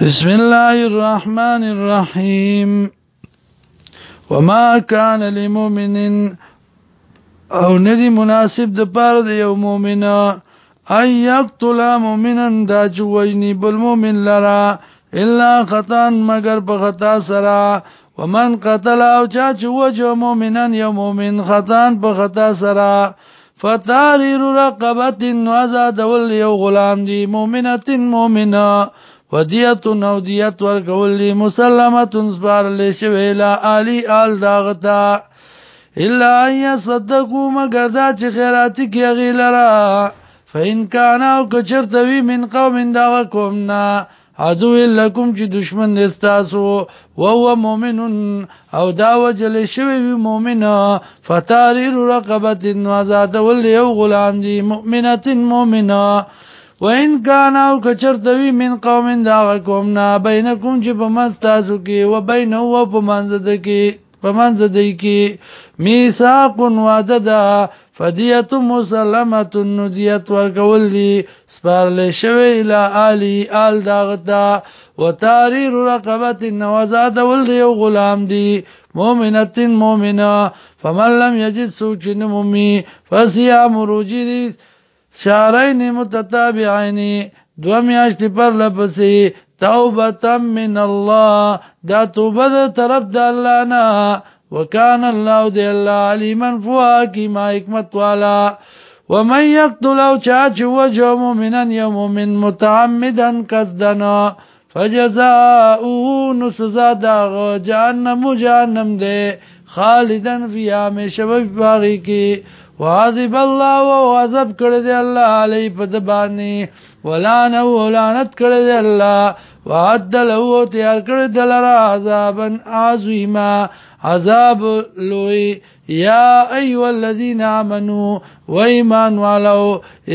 بسم الله الرحمن الرحيم وما كان لمؤمن او ندي مناسب د پاره د یو مؤمن اي يقتل مؤمنا دا جويني بالمؤمن لرا الا خطان مگر په خطا سره ومن قتل او چا چې وجه مؤمنان یو مؤمن خطان په خطا سره فتارير رقبه وزا دول یو غلام دي مؤمنه مؤمنه ودیت نو دیت ورکول لی مسلمتن سپار لی شوی لا آلی آل داغتا الا ان یصدقو مگر دا چې خیراتی کی غیلرا فین کانا او کچرتوی من قوم دا قومنا عدو لکم چې دشمن دستاسو وهو مؤمن او دا وجل شوی وی مؤمن فتاریر رقبت وازات ول یو غلام دی مؤمنه مؤمنه وین کاناو کچر دوی من قوم دا قوم نه بینکم چې په مستازو کې و بین هو په منځد کې په منځد کې میثاق وعده ده فدیت مسلمت ندیت ورکول دی سپارل شوی الى آلی آل داغتا و تاریر رقبت نوزاد ولدی و غلام دی مومنت مومنه فمن لم یجد سوچن مومی فسیام روجی دی شهرین متتابعین دو میاشتې پر لپسې توبه من الله دا توبه ده طرف د الله نه وکان الله دې الله علیما فواکی ما حکمت والا ومن يقتل او چا چې وجه مؤمنا یا مؤمن متعمدا قصدنا فجزاؤه نسزا داغ جهنم جهنم ده خالدن فی همیشه باغی کې وعذب الله او عذاب کړی دی الله علی په دبانی ولا نو لعنت کړی دی الله وعد له تیار کړی دی لرا عذابا عظیما عذاب لوی یا ایو الذین آمنو و ایمان والو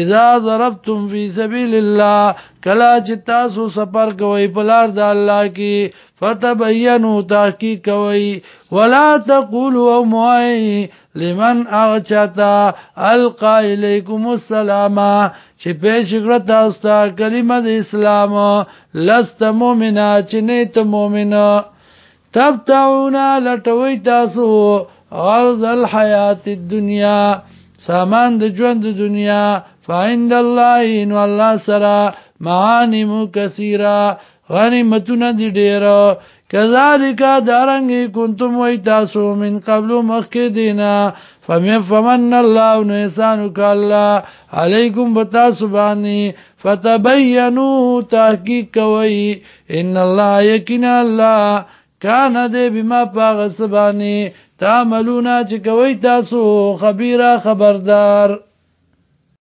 اذا ضربتم فی سبیل الله کلا چې تاسو سفر کوئ په لار د الله کې فتبینوا تحقیق کوئ ولا تقولوا موای لمن اغچتا القا الیکم السلام چې پیش کړه تاسو ته کلمه د اسلام لست مؤمنا چې نه ته مؤمنا تبتعونا لټوي تاسو عرض الحیات الدنیا سامان د ژوند د دنیا فعند الله ان الله سرا معانم کثیره غنیمتونه دي ډیره كذلك دارنګي كنتم وي تاسو من قبل مخک دینا فمن الله نسانك الله عليكم بتاسباني فتبينوا تحقيق کوي ان الله يكن الله كان دې بما پاغ سباني تعملون چې کوي تاسو خبيره خبردار